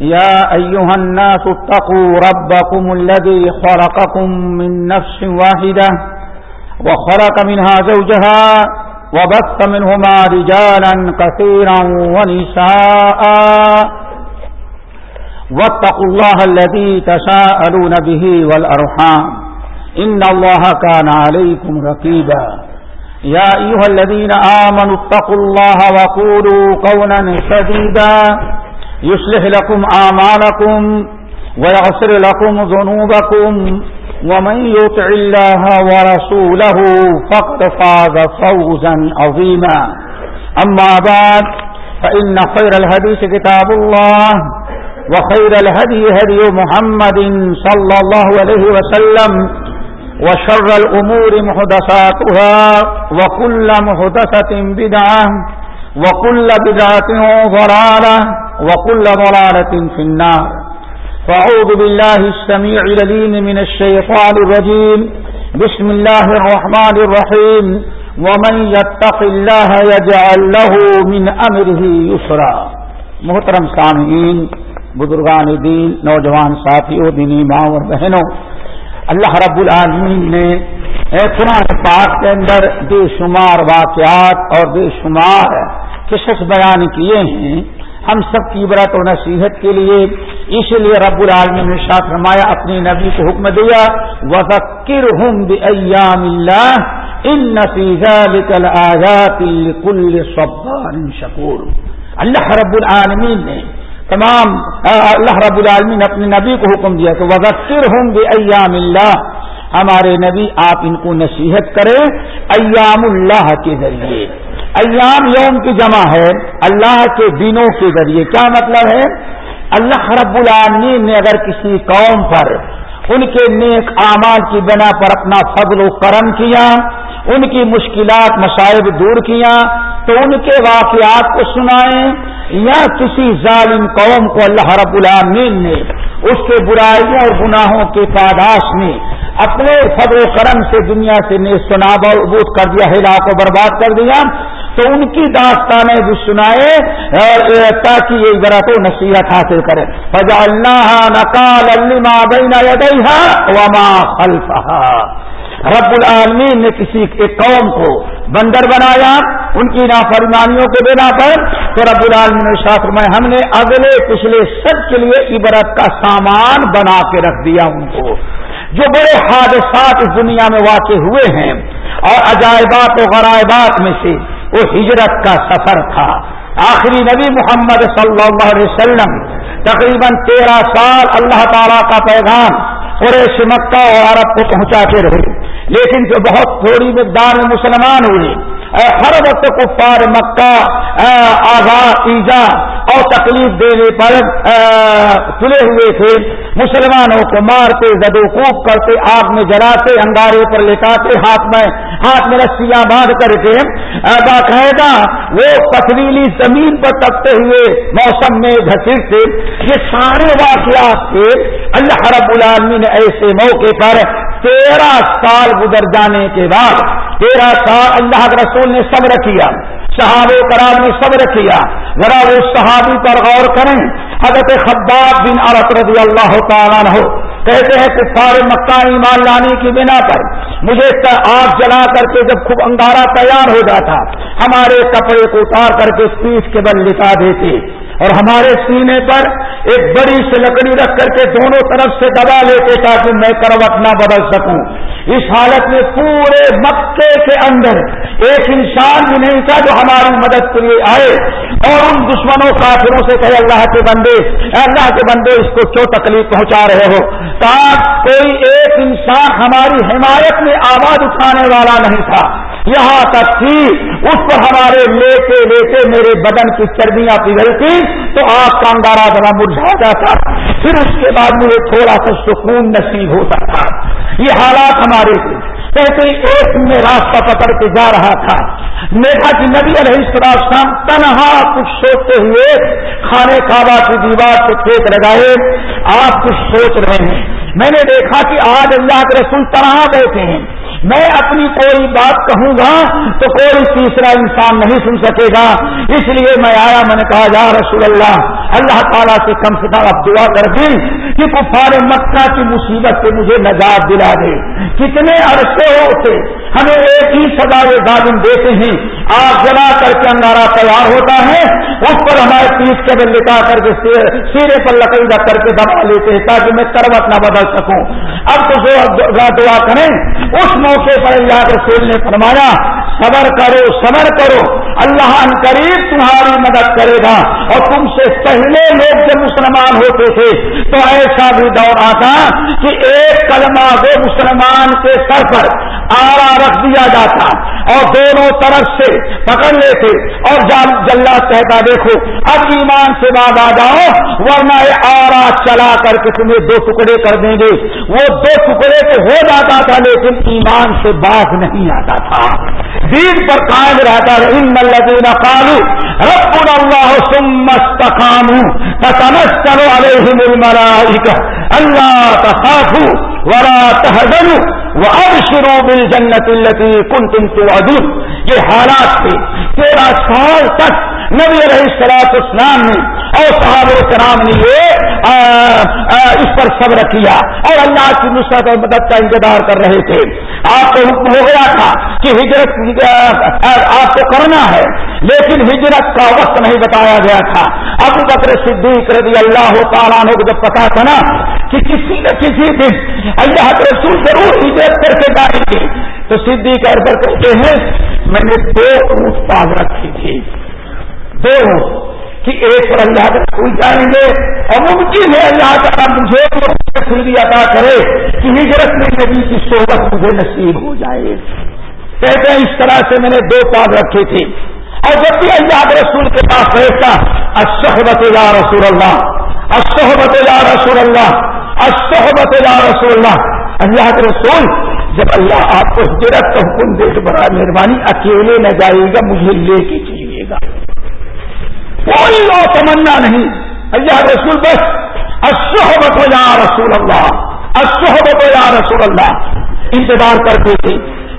يا أيها الناس اتقوا ربكم الذي خلقكم من نفس واحدة وخلق منها زوجها وبث منهما رجالا كثيرا ونساء. واتقوا الله الذي تساءلون به والأرحام. إن الله كان عليكم رقيبا. يا أيها الذين آمنوا اتقوا الله وقولوا قولا شديدا يصلح لكم آمالكم ويغفر لكم ذنوبكم ومن يطع الله ورسوله فقد فاز فوزا عظيما. أما بعد، فإن خير الهديث كتاب الله وخير الهدي هدي محمد صلى الله عليه وسلم وشر الأمور محدثاتها وكل محدثة بدعة وكل بدعة ضلالة وكل ضلالة في النار فأعوذ بالله السميع لليم من الشيطان الرجيم بسم الله الرحمن الرحيم ومن يتق الله يجعل له من أمره يسرا محترم سامعین بزرگان دین نوجوان ساتھیوں، دینی ماں اور بہنوں، اللہ رب العالمین نے قرآن پاک کے اندر بے شمار واقعات اور بے شمار قصص بیان کیے ہیں، ہم سب کی عبرت و نصیحت کے لیے، اس لیے رب العالمین نے شاہ فرمایا اپنی نبی کو حکم دیا وکر ہوں ایام اللہ ان نتیجہ لکل آزاد کل صبان شکور اللہ رب العالمین نے تمام، اللہ رب العالمین نے اپنے نبی کو حکم دیا کہ وزکر ہوں بے ایام اللہ ہمارے نبی آپ ان کو نصیحت کریں ایام اللہ کے ذریعے۔ ایام یوم کی جمع ہے اللہ کے دنوں کے ذریعے۔ کیا مطلب ہے؟ اللہ رب العالمین نے اگر کسی قوم پر ان کے نیک اعمال کی بنا پر اپنا فضل و کرم کیا، ان کی مشکلات، مصائب دور کیا، تو ان کے واقعات کو سنائیں یا کسی ظالم قوم کو اللہ رب العالمین نے اس کے برائیوں اور گناہوں کے پاداش میں اپنے فضل و کرم سے دنیا سے سناب ابوت کر دیا ہلا کو برباد کر دیا تو ان کی داستانیں بھی سنائے تاکہ یہ ذرا تو نصیحت حاصل کرے۔ فجا اللہ نقال وما خلفہا رب العالمین نے کسی ایک قوم کو بندر بنایا، ان کی نافرمانیوں کے بنا پر۔ تو رب العالمین نے شاخ میں ہم نے اگلے پچھلے سب کے لیے عبرت کا سامان بنا کے رکھ دیا ان کو۔ جو بڑے حادثات اس دنیا میں واقع ہوئے ہیں اور عجائبات و غرائبات میں سے۔ وہ ہجرت کا سفر تھا۔ آخری نبی محمد صلی اللہ علیہ وسلم تقریباً تیرہ سال اللہ تعالیٰ کا پیغام قریش، مکہ اور عرب کو پہنچاتے رہے۔ لیکن جو بہت تھوڑی مقدار میں مسلمان ہوئے ہر وقت کفار مکہ آزاد ایجاد اور تکلیف دینے پر تلے ہوئے تھے۔ مسلمانوں کو مارتے زدوکوب کرتے، آگ میں جلاتے انگارے پر لٹاتے، ہاتھ میں ہاتھ میں رسیاں باندھ کر کے۔ باقاعدہ وہ پتریلی زمین پر تکتے ہوئے موسم میں گھسیٹتے۔ یہ سارے واقعات تھے۔ اللہ رب العالمین ایسے موقع پر تیرہ سال گزر جانے کے بعد تیرہ سال اللہ کے رسول نے صبر کیا، صحابہ کرام نے صبر کیا۔ ذرا وہ صحابی پر غور کریں۔ حضرت خباب بن عرق رضی اللہ تعالیٰ ہو کہتے ہیں کہ سارے مکہ ایمان لانے کی بنا پر مجھے آگ جلا کر کے جب خوب انگارا تیار ہو جاتا، ہمارے کپڑے کو اتار کر کے پیس کے بل لٹا دیتے۔ اور ہمارے سینے پر ایک بڑی سی لکڑی رکھ کر کے دونوں طرف سے دبا لیتے تاکہ میں کروٹ نہ بدل سکوں۔ اس حالت میں پورے مکے کے اندر ایک انسان بھی نہیں تھا جو ہماری مدد کے لیے آئے۔ اور ان دشمنوں، کافروں سے کہے، اللہ کے بندے اللہ کے بندے، اس کو کیوں تکلیف پہنچا رہے ہو؟ تاکہ کوئی ایک انسان ہماری حمایت میں آواز اٹھانے والا نہیں تھا۔ یہاں تک کہ اس پر ہمارے لیتے لیتے میرے بدن کی چربیاں پگھل تھی تو آپ کا انگارا ذرا مرجھا جاتا پھر اس کے بعد مجھے تھوڑا سا سکون نصیب ہوتا تھا یہ حالات ہمارے تھے۔ کہتے ایک میں راستہ پکڑ کے جا رہا تھا۔ میٹھا کی نبی علیہ السلام تنہا کچھ سوچتے ہوئے کھانے کعبہ کی دیوار سے کھیت لگائے آپ کچھ سوچ رہے ہیں۔ میں نے دیکھا کہ آج اللہ کے رسول تنہا بیٹھے ہیں۔ میں اپنی کوئی بات کہوں گا تو کوئی تیسرا انسان نہیں سن سکے گا۔ اس لیے میں آیا، میں نے کہا، یا رسول اللہ اللہ تعالیٰ سے کم سے کم اب دعا کر دی کہ کفار مکہ کی مصیبت سے مجھے نجات دلا دے۔ کتنے عرصے ہوتے ہمیں ایک ہی سزا ظالم دیتے ہیں۔ آگ جلا کر کے انگارا تیار ہوتا ہے، اس پر ہمارے تیس کے بل لٹا کر کے سیرے پر لکڑی کر کے دبا لیتے ہیں تاکہ میں کروٹ نہ بدل سکوں۔ اب تو دعا کریں، اس موقع پر اللہ رسول نے فرمایا، صبر کرو صبر کرو۔ اللہ ان قریب تمہاری مدد کرے گا۔ اور تم سے پہلے لوگ جب مسلمان ہوتے تھے، تو ایسا بھی دور آتا کہ ایک کلمہ وہ مسلمان کے سر پر آرا رکھ دیا جاتا۔ اور دونوں طرف سے پکڑ لیتے اور جلا کہتا دیکھو، اب ایمان سے بعد آ جاؤ، ورنہ آرا چلا کر کے تمہیں دو ٹکڑے کر دیں گے۔ وہ دو ٹکڑے تو ہو جاتا تھا، لیکن ایمان سے باز نہیں آتا تھا۔ دین پر قائم رہتا ان الذين قالوا، ربنا الله ثم استقاموا تتنزل عليهم الملائكه الا تخافوا۔ ولا تحزنوا وابشروا بالجنه التي كنتم توعدون. یہ حالات تھے تیرہ سال تک نبی علیہ السلاط اسلام نے اور صحاب کرام نے یہ اس پر صبر کیا اور اللہ کی نصرت اور مدد کا انتظار کر رہے تھے۔ آپ کو حکم ہو گیا تھا کہ ہجرت آپ کو کرنا ہے، لیکن ہجرت کا وقت نہیں بتایا گیا تھا۔ اب بکر صدیق رضی اللہ تعالیٰ نے جب پتا تھا نا کہ کسی نہ کسی دن اللہ کے رسول ضرور ہجرت کر کے جائیں گے۔ تو صدیق اکبر کہتے ہیں، میں نے دو اونٹ پال رکھی تھی۔ دو کہ ایک پر اللہ کے رسول جائیں گے اور ممکن ہے اللہ تعالیٰ مجھے عطا کرے کہ ہجرت میں نبی کی صحبت مجھے نصیب ہو جائے۔ کہتے ہیں، اس طرح سے میں نے دو پاگ رکھے تھے اور جب بھی اللہ کے رسول کے پاس رہتا اشحبت یا رسول اللہ اشحبت یا رسول اللہ اشحبت یا رسول اللہ اللہ کے رسول، جب اللہ آپ کو ہجرت کا حکم دے تو بڑا مہربانی، اکیلے نہ جائے گا، مجھے لے کے چلیے گا۔ کوئی اور تمنا نہیں۔ اللہ رسول بس اشحبت یا رسول اللہ اشحبت یا رسول اللہ انتظار کرتے تھے،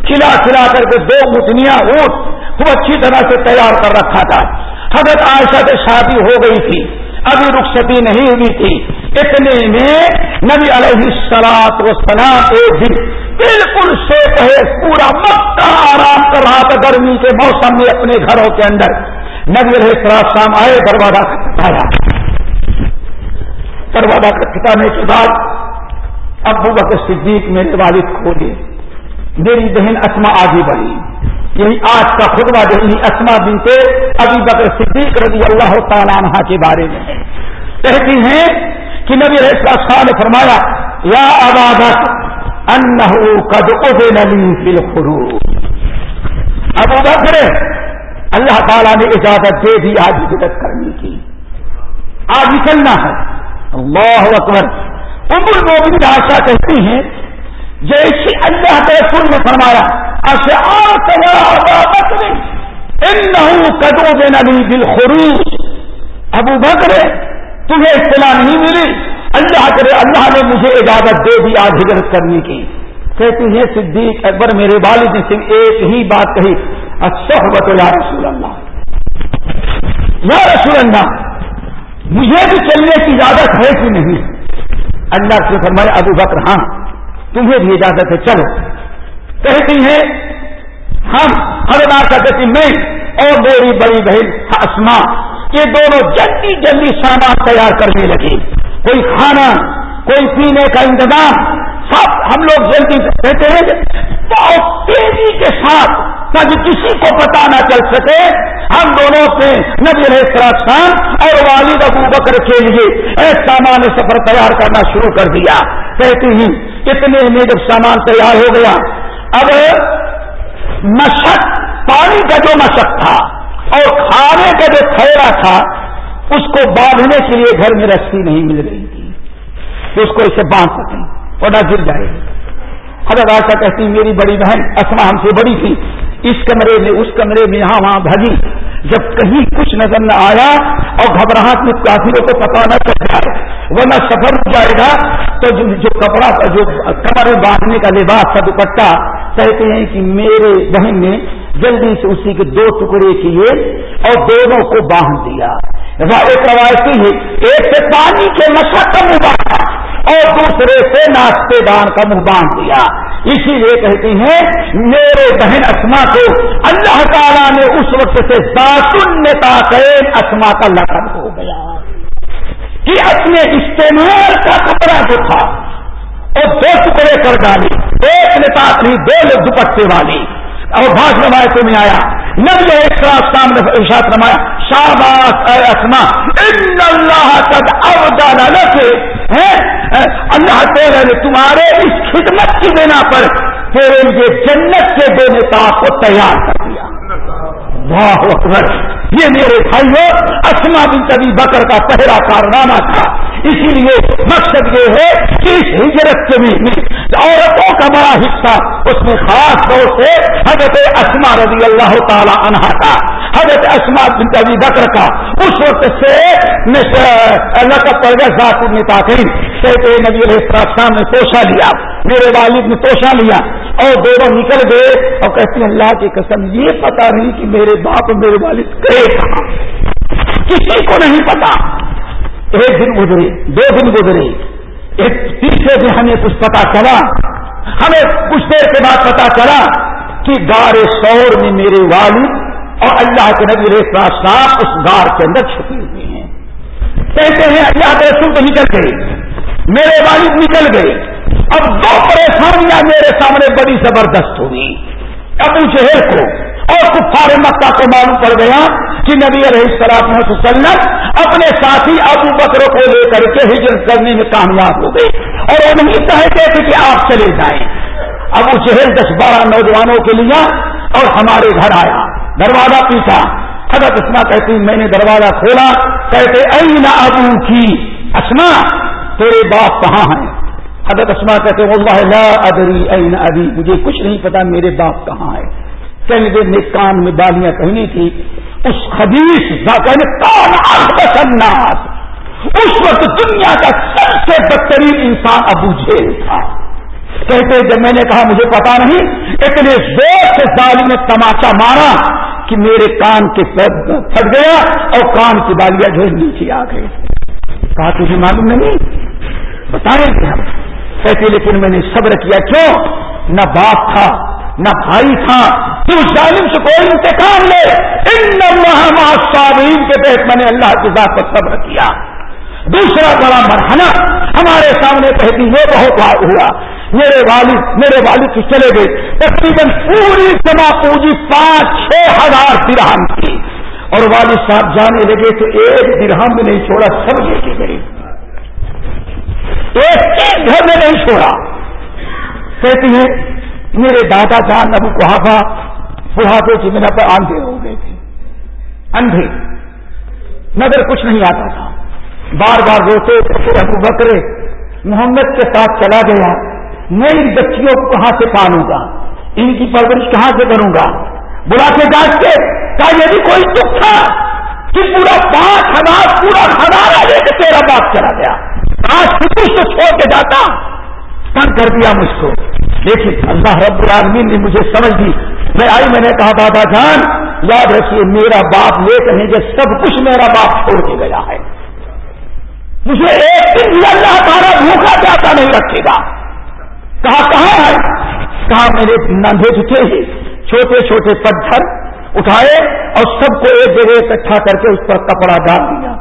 کھلا کھلا کر کے دو متنیا اونٹ خوب اچھی طرح سے تیار کر رکھا تھا۔ حضرت عائشہ سے شادی ہو گئی تھی۔ ابھی رخصتی نہیں ہوئی تھی۔ اتنے میں نبی علیہ السلاط و سلام ایک دن بالکل سے کہے، پورا مکہ آرام کر رہا تھا گرمی کے موسم میں اپنے گھروں کے اندر۔ نبی علیہ السلام آئے، دروازہ کھٹایا دروازہ کھٹانے کے بعد ابو بکر صدیق میرے والد کھولے میری بہن اسما آگے بڑھی۔ یہی آج کا خطبہ جو یہی اسما دن سے ابھی بکر صدیق رضی اللہ تعالیٰ عنہ کے بارے میں کہتی ہیں کہ نبی علیہ نے فرمایا، یا عبادت انہو قد اذن لی فی الخروج ابو بکر، اللہ تعالیٰ نے اجازت دے دی آج ہجرت کرنے کی۔ آج نکلنا ہے۔ اللہ اکبر۔ ام المومن آشا کہتی ہیں، جیسے اللہ کے رسول نے فرمایا قدو بے نبی دل خروج ابو بکر، تمہیں اطلاع نہیں ملی۔ اللہ کرے، اللہ نے مجھے اجازت دے دی آج ہجرت کرنے کی۔ کہتی ہیں، صدیق اکبر، میرے والد نے صرف ایک ہی بات کہی۔ صحبت یا رسول اللہ۔ یا رسول اللہ، مجھے بھی چلنے کی اجازت ہے کہ نہیں؟ اللہ سے فرمایا ابو بکر ہاں تمہیں بھی اجازت ہے، چلو۔ کہتی ہیں، ہم ہر کہتے میں اور میری بڑی بہن اسما یہ دونوں جلدی جلدی سامان تیار کرنے لگے کوئی کھانا، کوئی پینے کا انتظام، سب ہم لوگ جلدی کہتے ہیں۔ بہت تیزی کے ساتھ تاکہ کسی کو پتا نہ چل سکے، ہم دونوں سے نبی السلام اور والد ابو بکر کے لیے ایک سامان سفر تیار کرنا شروع کر دیا۔ کہتے ہیں، اتنے میں جب سامان تیار ہو گیا اب مشق، پانی کا جو مشق تھا اور کھانے کا جو تھیڑا تھا، اس کو باندھنے کے لیے گھر میں رسی نہیں مل رہی تھی تو اس کو اسے باندھ سکیں اور نہ گر جائے۔ حضرت آشا کہتی، میری بڑی بہن اسما ہم سے بڑی تھی، اس کمرے میں، اس کمرے میں یہاں وہاں بھگی۔ جب کہیں کچھ نظر نہ آیا اور گھبراہٹ میں کافیوں کو پتا نہ چل جائے، ورنہ سفر ہو جائے گا، تو جو کپڑا جو کمر باندھنے کا لباس کا دوپٹہ کہتے ہیں کہ میرے بہن نے جلدی سے اسی کے دو ٹکڑے کیے اور دونوں کو باندھ دیا۔ ایک روایتی ہے ایک سے پانی کے نشہ کا منہ باندھا اور دوسرے سے ناشتے دان کا منہ باندھ دیا۔ اسی لیے کہتے ہیں، میرے بہن اسما کو اللہ تعالیٰ نے اس وقت سے ساسنتا اسما کا لقب ہو گیا۔ کہ اپنے استعمال کا کپڑا جو تھا اور دو ٹکڑے کر ڈالی۔ ایک نتا نہیں دو دوپٹے والی۔ اور بھاگ روایتوں میں آیا، نبی ایک سام نے ارشاد رمایا شاباش اے اسما ان اللہ قد ابدال لك اللہ تعالی نے تمہارے اس خدمت کی بنا پر تیرے لیے جنت کے دو نتا کو تیار کر دیا۔ واہ اکبر۔ یہ میرے بھائیوں اسما بن کبھی بکر کا پہلا کارنامہ تھا۔ اسی لیے مقصد یہ ہے کہ اس ہجرت کے بھی عورتوں کا بڑا حصہ اس میں خاص طور سے حضرت اسما رضی اللہ تعالی عنہ کا حضرت اسما بن کبھی بکر کا۔ اس وقت سے لقب پڑ گیا ذات تاخیر۔ کہتے نبی علیہ السلام نے توشا لیا، میرے والد نے توشا لیا، اور دونوں نکل گئے اور کہتے ہیں، اللہ کی قسم، یہ پتا نہیں کہ میرے باپ میرے والد گئے کہاں کسی کو نہیں پتا ایک دن گزرے دو دن گزرے ایک تیسرے دن ہمیں کچھ پتا چلا۔ ہمیں کچھ دیر کے بعد پتا چلا کہ گار سور میں میرے والد اور اللہ کے نبی ریسا صاحب اس گار کے اندر چھپے ہوئے ہیں۔ کہتے ہیں، اللہ کے رسول تو نکل گئے۔ میرے والد نکل گئے۔ اب دو پریشانیاں میرے سامنے بڑی زبردست ہوئی۔ ابو جہر کو اور کفار مکہ کو معلوم پڑ گیا کہ نبی علیہ السلام وسلم اپنے ساتھی ابو بکر کو لے کر کے ہجرت کرنے میں کامیاب ہو گئے۔ اور وہ نہیں چاہتے تھے کہ آپ چلے جائیں۔ ابو جہل دس بارہ نوجوانوں کے لیے اور ہمارے گھر آیا۔ دروازہ پیچھا حضرت اسما کہتی میں نے دروازہ کھولا۔ کہتے این ابو کی؟ اسما تیرے باپ کہاں ہیں؟ حضرت اسما کہتے اللہ لا ادری این ابھی مجھے کچھ نہیں پتا میرے باپ کہاں ہے کہیں گے میں کان میں بالیاں کہنی تھی اس خدیش کان اس وقت دنیا کا سب سے بدترین انسان ابو جھیل تھا۔ کہتے جب میں نے کہا مجھے پتا نہیں، اتنے زور سے ظالم نے تماچا مارا کہ میرے کان کے پھٹ گیا اور کان کی بالیاں جو نیچے آ گئی۔ کہا، تجھے معلوم نہیں؟ بتائیں گے ہم کہتے، لیکن میں نے صبر کیا، کیوں؟ نہ باپ تھا نہ بھائی تھا، تو ظالم سے کوئی انتقام لے۔ ان صابرین کے تحت میں نے اللہ کی ذات پر صبر کیا۔ دوسرا بڑا مرحلہ ہمارے سامنے کہتی، یہ بہت ہوا۔ میرے والد میرے والد سے چلے گئے۔ تقریباً پوری جمع پوجی پانچ، چھ ہزار درہم کی اور والد صاحب جانے لگے تو ایک درہم میں نہیں چھوڑا، سب لے کے گئی ایک چیز گھر میں نہیں چھوڑا۔ کہتی ہے میرے دادا جان ابو کوہافا بڑھاپے کی میرا پر آندھے ہو گئے تھے۔ اندھے۔ نظر کچھ نہیں آتا تھا۔ بار بار روتے ابو بکرے محمد کے ساتھ چلا گیا۔ میں ان بچیوں کو کہاں سے پالوں گا؟ ان کی پرورش کہاں سے کروں گا؟ بلا کے جانچ کے کہا، یہ بھی کوئی دکھ تھا کہ پورا پانچ ہزار، پورا ہزارہ لے کے تیرا باپ چلا گیا۔ آج کچھ تو چھوڑ کے جاتا۔ تنگ کر دیا مجھ کو۔ لیکن اللہ رب العالمین نے مجھے سمجھ دی۔ میں آئی، میں نے کہا، بابا جان، یاد رکھیے، میرا باپ لے کہیں گے سب کچھ میرا باپ چھوڑ کے گیا ہے۔ مجھے ایک دن بھی اللہ تعالیٰ بھوکا جاتا نہیں رکھے گا۔ کہا، کہاں ہے؟ کہا، میرے نندے تھے ہی چھوٹے چھوٹے پتھر اٹھائے اور سب کو ایک جگہ اکٹھا کر کے اس پر کپڑا ڈال دیا۔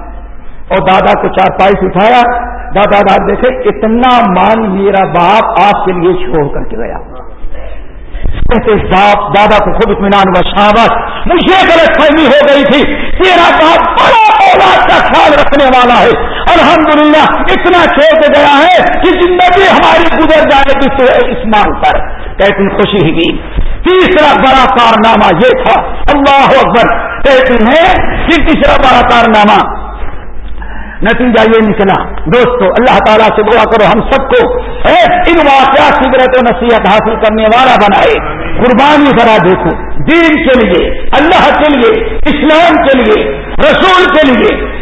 اور دادا کو چار پائس اٹھایا۔ دادا داد دیکھے، اتنا مان میرا باپ آپ کے لیے چھوڑ کر کے گیا۔ کہتے، باپ، دادا کو خود اطمینان و شہابت مجھے غلط فہمی ہو گئی تھی۔ تیرا باپ بڑا اولاد کا خیال رکھنے والا ہے۔ الحمدللہ، اتنا چھوڑ کے گیا ہے کہ زندگی ہماری گزر جائے گی اس مان پر۔ کہتی، خوشی ہوئی تیسرا بڑا کارنامہ یہ تھا۔ اللہ اکبر، کہتی ہے کہ تیسرا بڑا کارنامہ نتیجہ یہ نکلا۔ دوستو، اللہ تعالیٰ سے دعا کرو، ہم سب کو ان واقعات سگرت و نصیحت حاصل کرنے والا بنائے۔ قربانی ذرا دیکھو، دین کے لیے، اللہ کے لیے، اسلام کے لیے، رسول کے لیے۔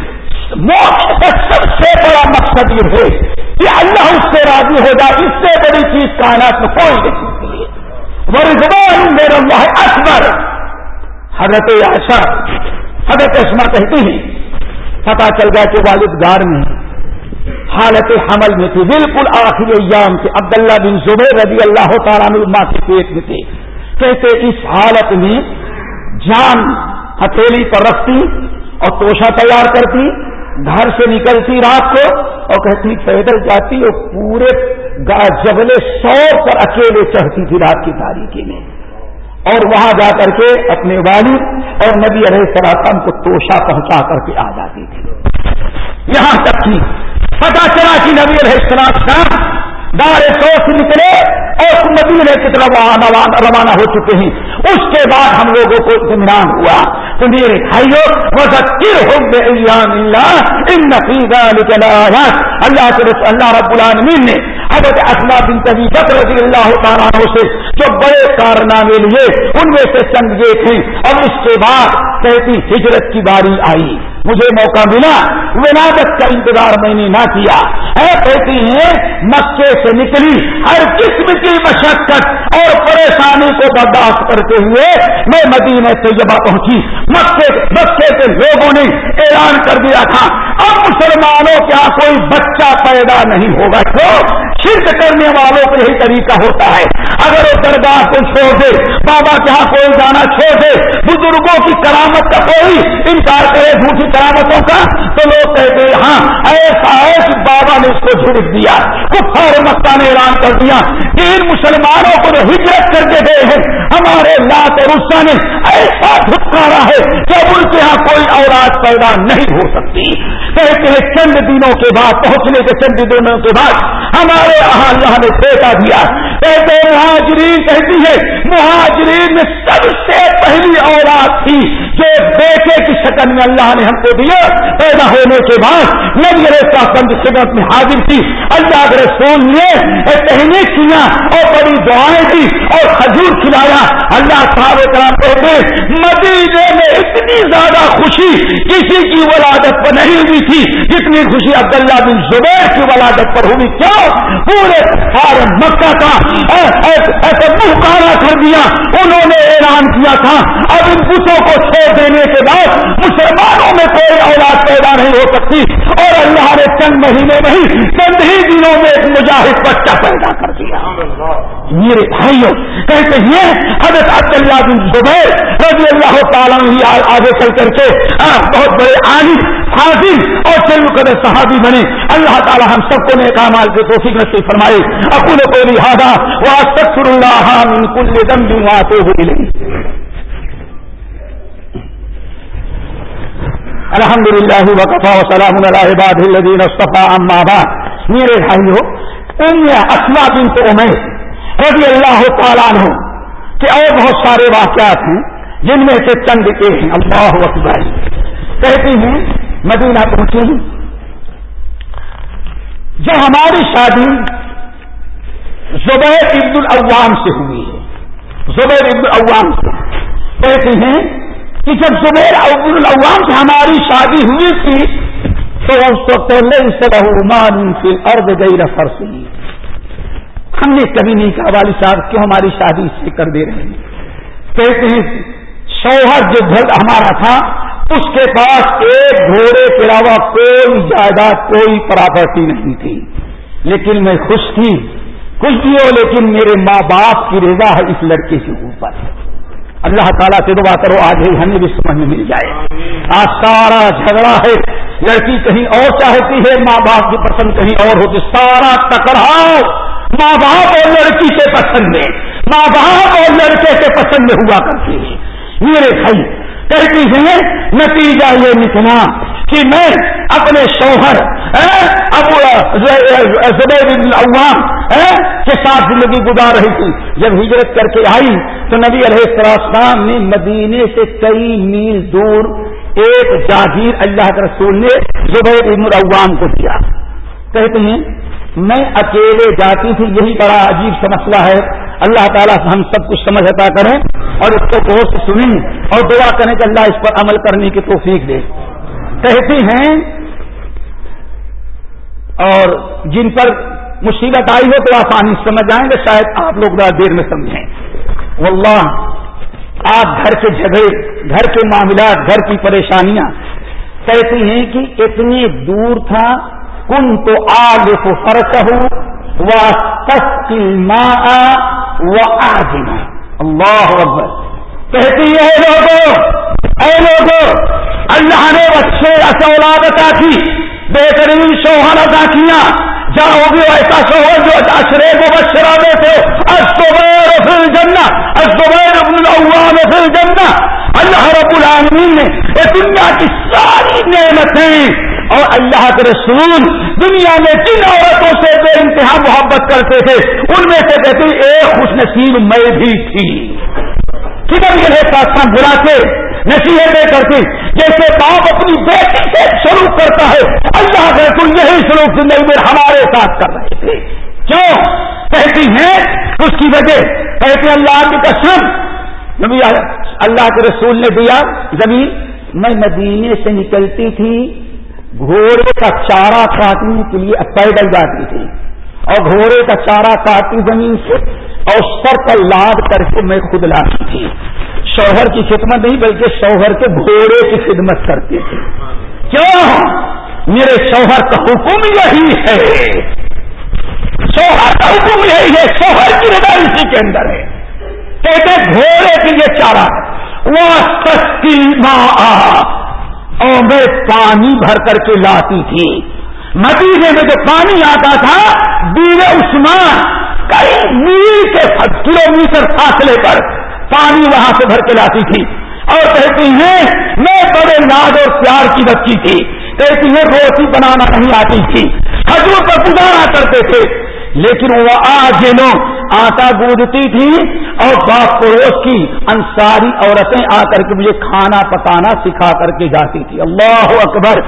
سب سے بڑا مقصد یہ ہے کہ اللہ اس سے راضی ہو جائے۔ اس سے بڑی چیز کائنات میں کوئی نہیں کے لیے ورزبان میرا اللہ اکبر۔ حضرت عشا حضرت اسما کہتی ہیں پتا چل گیا کہ والد گار میں حالت حمل میں تھی۔ بالکل آخری ایام سے عبداللہ بن زبیر رضی اللہ تعالیٰ ماں کے پیٹ میں تھے۔ کہتے اس حالت میں جان ہتھیلی پر رکھتی اور توشا تیار کرتی، گھر سے نکلتی رات کو اور کہتی پیدل جاتی اور پورے جبلے سو پر اکیلے چڑھتی تھی رات کی تاریخی میں۔ اور وہاں جا کر کے اپنے والد اور نبی علیہ السلام کو توشا پہنچا کر کے آ جاتی تھی۔ یہاں تک کہ پتا چلا کہ نبی علیہ السلام دار سو سے نکلے اور مدینے کی طرف روانہ ہو چکے ہیں۔ اس کے بعد ہم لوگوں کو اطمینان ہوا۔ تو میرے بھائیوں مذکر اللہ، ان اللہ کے اللہ رب العالمین نے حضرت اسما بن طبی بکر رضی اللہ تعالیٰ سے جو بڑے کارنامے لیے، ان میں سے چند یہ تھی اور اس کے بعد کہتی ہجرت کی باری آئی۔ مجھے موقع ملا۔ ولادت کا انتظار میں نے نہ کیا۔ ہے کہتی ہیں، مکے سے نکلی ہر قسم کی مشقت اور پریشانی کو برداشت کرتے ہوئے میں مدینہ طیبہ پہنچی۔ مکے مکے کے لوگوں نے اعلان کر دیا تھا۔ اب مسلمانوں کیا کوئی بچہ پیدا نہیں ہوگا۔ کیوں شرک کرنے والوں کا یہی طریقہ ہوتا ہے۔ اگر وہ درگاہ کو چھوڑ دے، بابا کہاں کوئی جانا چھوڑ دے، بزرگوں کی کرامت کا کوئی انکار کرے جھوٹی کرامتوں کا، تو لوگ کہتے ہاں ایسا ہے کہ بابا نے اس کو جھڑک دیا۔ کفار مکہ نے اعلان کر دیا کہ ان مسلمانوں کو جو ہجرت کر کے گئے ہیں ہمارے لات اور اسا نے ایسا دھکارا ہے کہ ان کے یہاں کوئی اولاد پیدا نہیں ہو سکتی۔ کہتے ہیں چند دنوں کے بعد، پہنچنے کے چند دنوں کے بعد ہمارے یہاں اللہ نے بیٹا دیا کہتے مہاجرین، کہتی ہے مہاجرین میں سب سے پہلی اولاد تھی جو بیٹے کی شکل میں اللہ نے ہم کو دیا۔ پیدا ہونے کے بعد نبی کا بند خدمت میں حاضر تھی۔ اللہ کے رسول نے کہنے کیا اور بڑی دعائیں دی اور کھجور کھلایا۔ اللہ صاحب کرام کہتے مدینے میں اتنی زیادہ خوشی کسی کی ولادت پر نہیں ہوئی تھی جتنی خوشی عبداللہ بن زبیر کی ولادت پر ہوئی کیوں؟ پورے سارے مکہ کا ایسے منہ کالا کر دیا، انہوں نے اعلان کیا تھا، اب ان بتوں کو چھوڑ دینے کے بعد مسلمانوں میں کوئی اولاد پیدا نہیں ہو سکتی اور اللہ نے چند مہینے نہیں، چند ہی دنوں میں ایک مجاہد بچہ پیدا میرے بھائیوں، کہتے ہیں، حضرت عبداللہ بن زبیر رضی اللہ تعالیٰ آگے چل کر کے بہت بڑے عالم حاضر اور چل قدر صحابی بنے۔ اللہ تعالیٰ ہم سب کو نیک مال کے توفیق نصیب فرمائے۔ اکول کو لہٰذا وہ تکر اللہ من کل ذنب واتوب الیہ۔ الحمد للہ وقفا وسلام علی عباد الذین اصطفى اما بعد۔ میرے بھائیو ام اسما بنت عمیر رضی اللہ تعالیٰ عنہ، کہ اور بہت سارے واقعات ہیں جن میں سے چند کے ہیں۔ اللہ اکبر۔ کہتی ہیں، مدینہ پہنچی جو ہماری شادی زبیر عبد العوام سے ہوئی ہے۔ زبیر عبد العوام سے۔ کہتے ہیں کہ جب زبیر عبد العوام سے ہماری شادی ہوئی تھی، تو اس کو پہلے سے رحمان کی ارد گئی رفر سے ہم نے کبھی نہیں کہا والد صاحب کیوں ہماری شادی اس سے کر دے رہے ہیں؟ کہتے ہیں شوہر جو گھر ہمارا تھا اس کے پاس ایک گھوڑے کے علاوہ کوئی جائیداد کوئی پراپرٹی نہیں تھی۔ لیکن میں خوش تھی خوش بھی ہو لیکن میرے ماں باپ کی رضا ہے اس لڑکے کے اوپر۔ اللہ تعالیٰ سے دعا کرو آج ہی ہمیں بھی سمجھ میں مل جائے۔ آج سارا جھگڑا ہے لڑکی کہیں اور چاہتی ہے ماں باپ کی پسند کہیں اور ہوتی سارا ٹکراؤ ماں باپ اور لڑکی کے پسند میں ماں باپ اور لڑکے کے پسند میں ہوا کرتی ہے میرے بھائی کہتی ہیں نتیجہ یہ نکلا کہ میں اپنے شوہر زبیر العوام کے ساتھ زندگی گزار رہی تھی۔ جب ہجرت کر کے آئی تو نبی علیہ السلام نے مدینے سے کئی میل دور ایک جاگیر اللہ کے رسول نے زبیر العوام کو دیا۔ کہتے ہیں میں اکیلے جاتی تھی، یہی بڑا عجیب سا مسئلہ ہے۔ اللہ تعالیٰ سے ہم سب کچھ سمجھ عطا کریں اور اس کو غور سے سنیں اور دعا کریں کہ اللہ اس پر عمل کرنے کی توفیق دے۔ کہتی ہیں، اور جن پر مصیبت آئی ہو تو آسانی سمجھ جائیں گے، شاید آپ لوگ ذرا دیر میں سمجھیں۔ واللہ، آپ گھر کے جھگڑے، گھر کے معاملات، گھر کی پریشانیاں کہتی ہیں کہ اتنی دور تھا کن تو آگ کو فرق ہوں وہ ماں وہ آج اللہ اکبر کہتی ہے لوگوں اے لوگوں اللہ نے بچے اصولاد عطا کی، بہترین شوہر ادا کیا۔ جاؤ بھی ایسا شوہر جو اشرے کو بچرا دے تھے اشوبیر فل جمنا اشوبیر میں فل جمنا اللہ رب العالمین نے یہ دنیا کی ساری نعمتیں اور اللہ کے رسول دنیا میں جن عورتوں سے بے انتہا محبت کرتے تھے، ان میں سے کہتے ایک خوش نصیب میں بھی تھی۔ کدھر یہ ساتھ برا کے نصیحتیں کرتی، جیسے باپ اپنی بیٹی سے شروع کرتا ہے۔ اللہ کے رسول یہی شروع زندگی میں ہمارے ساتھ کر رہے تھے۔ کیوں کہتی ہیں، اس کی وجہ کہتے اللہ کی قسم۔ نبی اللہ کے رسول نے دیا زمین۔ میں مدینے سے نکلتی تھی گھوڑے کا چارہ کاٹنے کے لیے پیدل جاتی تھی اور گھوڑے کا چارہ کاٹتی زمین سے اور سر پر لاد کر کے میں خود لاتی تھی۔ شوہر کی خدمت نہیں بلکہ شوہر کے گھوڑے کی خدمت کرتی تھی۔ کیوں میرے شوہر کا حکم یہی ہے؟ شوہر کا حکم یہی ہے، شوہر کی رضا اسی کے اندر ہے۔ کہتے گھوڑے کے لیے چارہ۔ وہ سستی ماں اور میں پانی بھر کر کے لاتی تھی۔ مدینے میں جو پانی آتا تھا بیر عثمان کئی میل کے کلو میٹر فاصلے پر پانی وہاں سے بھر کے لاتی تھی۔ اور کہتی ہیں، میں بڑے لاد اور پیار کی بچی تھی۔ کہتی ہیں، روٹی بنانا نہیں آتی تھی۔ حجور پر گزارا کرتے تھے۔ لیکن وہ آج لوگ آٹا گوندتی تھی اور باپ پڑوس کی انصاری عورتیں آ کر کے مجھے کھانا پکانا سکھا کر کے جاتی تھی۔ اللہ اکبر۔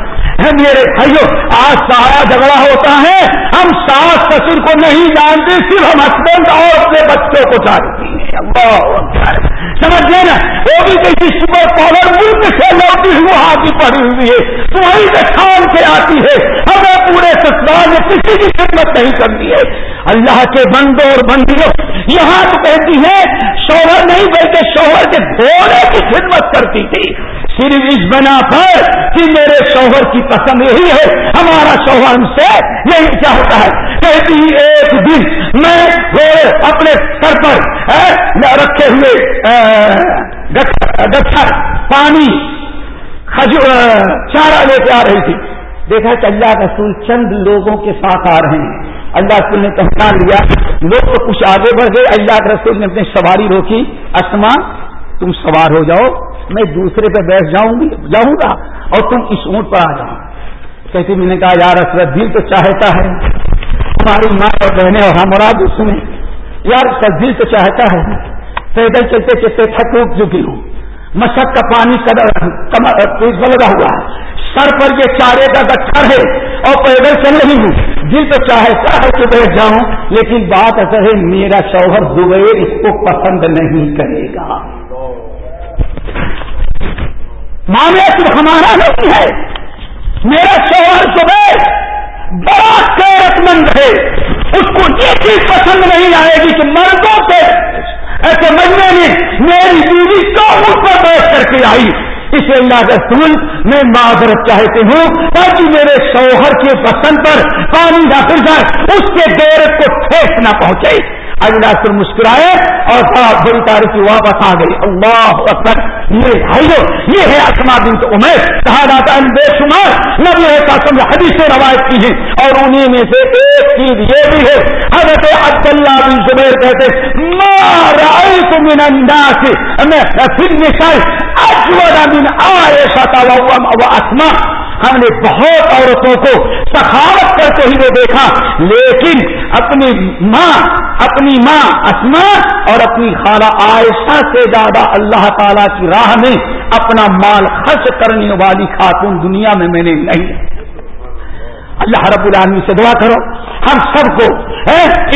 میرے بھائیو، آج سارا جھگڑا ہوتا ہے۔ ہم ساس سسر کو نہیں جانتے، صرف ہم ہسبینڈ اور اپنے بچوں کو جانتی ہیں۔ اللہ اکبر۔ سمجھے نا، وہ بھی کسی سپر پاور ملک سے لوٹی ہوئی وہاں کی پڑی ہوئی ہے، تمہاری پہچان سے آتی ہے، ہمیں پورے سسرال میں کسی کی خدمت نہیں کرتی ہے۔ اللہ کے بندوں اور بندیوں، یہاں تو کہتی ہے، شوہر نہیں بلکہ شوہر کے گھوڑے کی خدمت کرتی تھی۔ صرف اس بنا پر کہ میرے شوہر کی پسند یہی ہے، ہمارا شوہر ہم سے یہی چاہتا ہے۔ کہتی ایک دن میں اپنے سر پر رکھے ہوئے گٹھر پانی چارہ لے کے آ رہی تھی۔ دیکھا کہ اللہ کا سول چند لوگوں کے ساتھ آ رہے ہیں۔ اللہ رسول نے پہچان لیا۔ لوگ تو کچھ آگے بڑھ گئے۔ اللہ کے رسول نے اپنی سواری روکی۔ اسما تم سوار ہو جاؤ۔ میں دوسرے پہ بیٹھ جاؤں گی، جاؤں گا اور تم اس اونٹ پر آ جاؤ۔ کہتی میں نے کہا یار اصل دل تو چاہتا ہے۔ ہماری ماں اور بہنیں اور ہمارا بھی سنیں۔ یار دل تو چاہتا ہے پیدل چلتے چلتے تھک اٹھ چکی ہوں۔ مشق کا پانی بلدا ہوا ہے۔ سر پر یہ چارے کا گٹھر ہے اور پیدل چل رہی ہوں۔ دل تو چاہتا ہے کہ بیٹھ جاؤں، لیکن بات اصل ہے، میرا شوہر زبیر اس کو پسند نہیں کرے گا۔ معاملہ صرف ہمارا نہیں ہے۔ میرا شوہر زبیر بڑا قیرت مند ہے اس بھی پسند نہیں آئے گی کہ مردوں سے ایسے مجمے میں میری بیوی تو اس پر بیٹھ کر کے آئی۔ اس اللہ رسول میں معذرت چاہتی ہوں تاکہ میرے شوہر کے پسند پر پانی نہ پھر جائے، اس کے دیر کو ٹھیک نہ پہنچے۔ اگلا سر مسکرائے اور بڑا بڑی تاریخی واپس آ گئی۔ اللہ اکبر۔ یہ بھائیو یہ ہے اسما دن تو امید کہا جاتا ہے بے شمار۔ نبی قسم حدیث روایت کی ہیں۔ اور انہیں میں سے ایک چیز یہ بھی ہے۔ حضرت عبداللہ بن زبیر کہتے مار من الناس میں پھر نشائی اجود من عائشہ و اسما ہم نے بہت عورتوں کو سخاوت کرتے ہوئے دیکھا، لیکن اپنی ماں اپنی ماں اسما اور اپنی خالہ عائشہ سے زیادہ اللہ تعالی کی راہ میں اپنا مال خرچ کرنے والی خاتون دنیا میں میں نے نہیں اللہ رب العالمین سے دعا کرو۔ ہم سب کو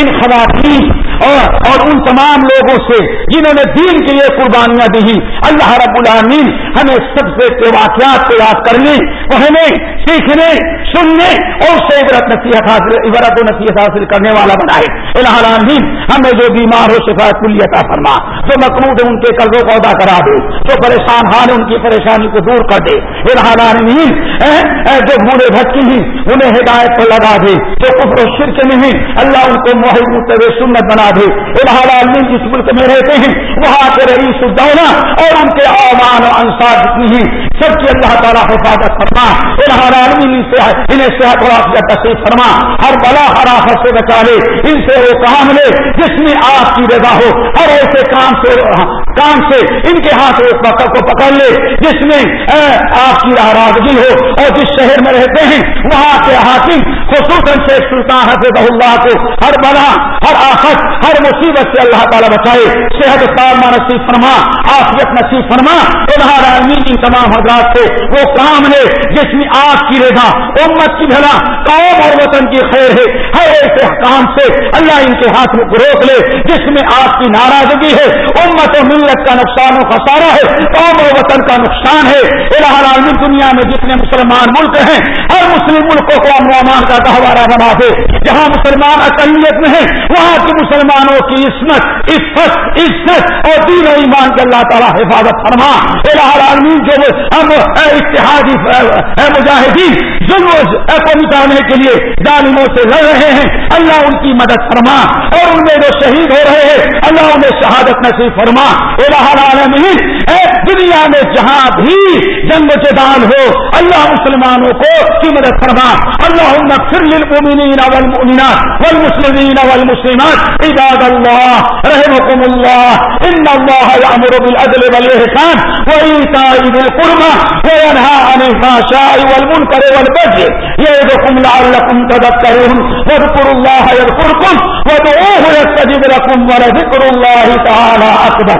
ان خواتین اور اور ان تمام لوگوں سے جنہوں نے دین کے لیے قربانیاں دی اللہ رب العالمین ہمیں سب سے واقعات کو یاد کرنے، پڑھنے، سیکھنے، سننے اور سے عبرت نصیحت حاصل عبرت و نصیحت حاصل کرنے والا بنائے اللہ العالمین، ہمیں جو بیمار ہو شفا کلیتا فرما۔ جو مقروض ہے ان کے قرضوں کو ادا کرا دے۔ جو پریشان حال ان کی پریشانی کو دور کر دے۔ اللہ العالمین جو بوڑھے بھٹکی ہیں، انہیں ہدایت کو لگا دے۔ جو کفر و شرک نہیں اللہ ان کو محبوب سنت بنا دے عالمین جس ملک میں رہتے ہیں، وہاں کے رئیس الدولہ اور ان کے اعوان و انصار جتنی ہیں، سب کی اللہ تعالیٰ حفاظت فرما۔ عالمین انہیں صحت اور آفیت تصریف فرما۔ ہر بلا ہر آفت سے بچا لے ان سے وہ کام لے جس میں آپ کی رضا ہو۔ ہر ایسے کام سے کام سے ان کے ہاتھ کو پکڑ لے، جس میں آپ کی ناراضگی ہو۔ اور جس شہر میں رہتے ہیں، وہاں کے حاکم خصوصاً شیخ سلطان حضرت اللہ کو، ہر بنا ہر آفت، ہر مصیبت سے اللہ تعالیٰ بچائے۔ صحت سالمہ نصیب فرما آفیت نصیب فرما۔ ادھار عالمین ان تمام حضرات سے وہ کام ہے جس میں آپ کی رضا، امت کی بھلا، قوم اور وطن کی خیر ہے۔ ہر ایسے کام سے اللہ ان کے ہاتھ میں روک لے، جس میں آپ کی ناراضگی ہے۔ امت و ملت کا نقصان و خسارہ ہے، قوم و وطن کا نقصان ہے۔ الہ العالمین دنیا میں جتنے مسلمان ملک ہیں، ہر مسلم ملکوں کو امن امان کا گہوارہ بنا دے جہاں مسلمان اقلیت میں ہیں، وہاں کے مسلمانوں کی عصمت عزت عزت اور دین و ایمان کے اللہ تعالیٰ حفاظت فرما۔ الہ العالمین جو ہم اتحادی مجاہدین، ظلم کو مٹانے کے لیے ظالموں سے لڑ رہے ہیں، اللہ ان کی مدد فرما۔ اور ان میں جو شہید ہو رہے ہیں، اللہ انہیں شہادت نصیب فرما۔ الہ العالمین دنیا میں جہاں بھی جنگ جدال ہو، اللہ مسلمانوں کو کی مدد فرما۔ اللهم اغفر للمؤمنين والمؤمنات والمسلمين والمسلمات. عباد الله رحمكم الله إن الله يأمر بالعدل والإحسان وإيتاء ذي القربى وينهى عن الفحشاء والمنكر والبغي يعظكم لعلكم تذكرون واذكروا الله يذكركم وادعوه يستجب لكم ولذكر الله تعالى أكبر